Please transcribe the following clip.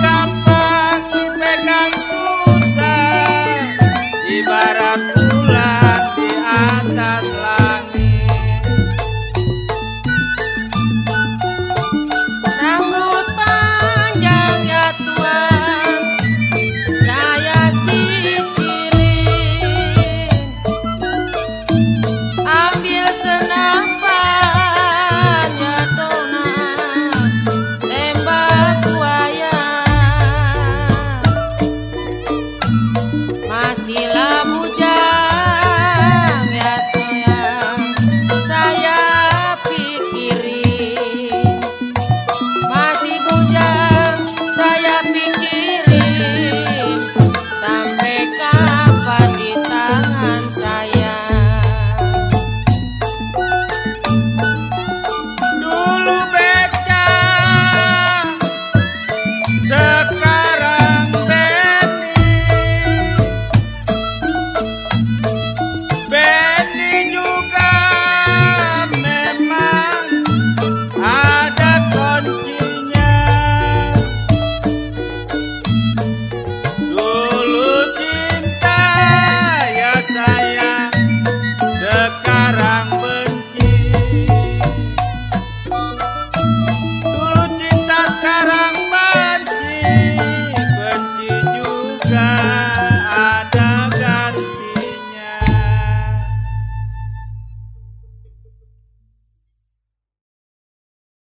come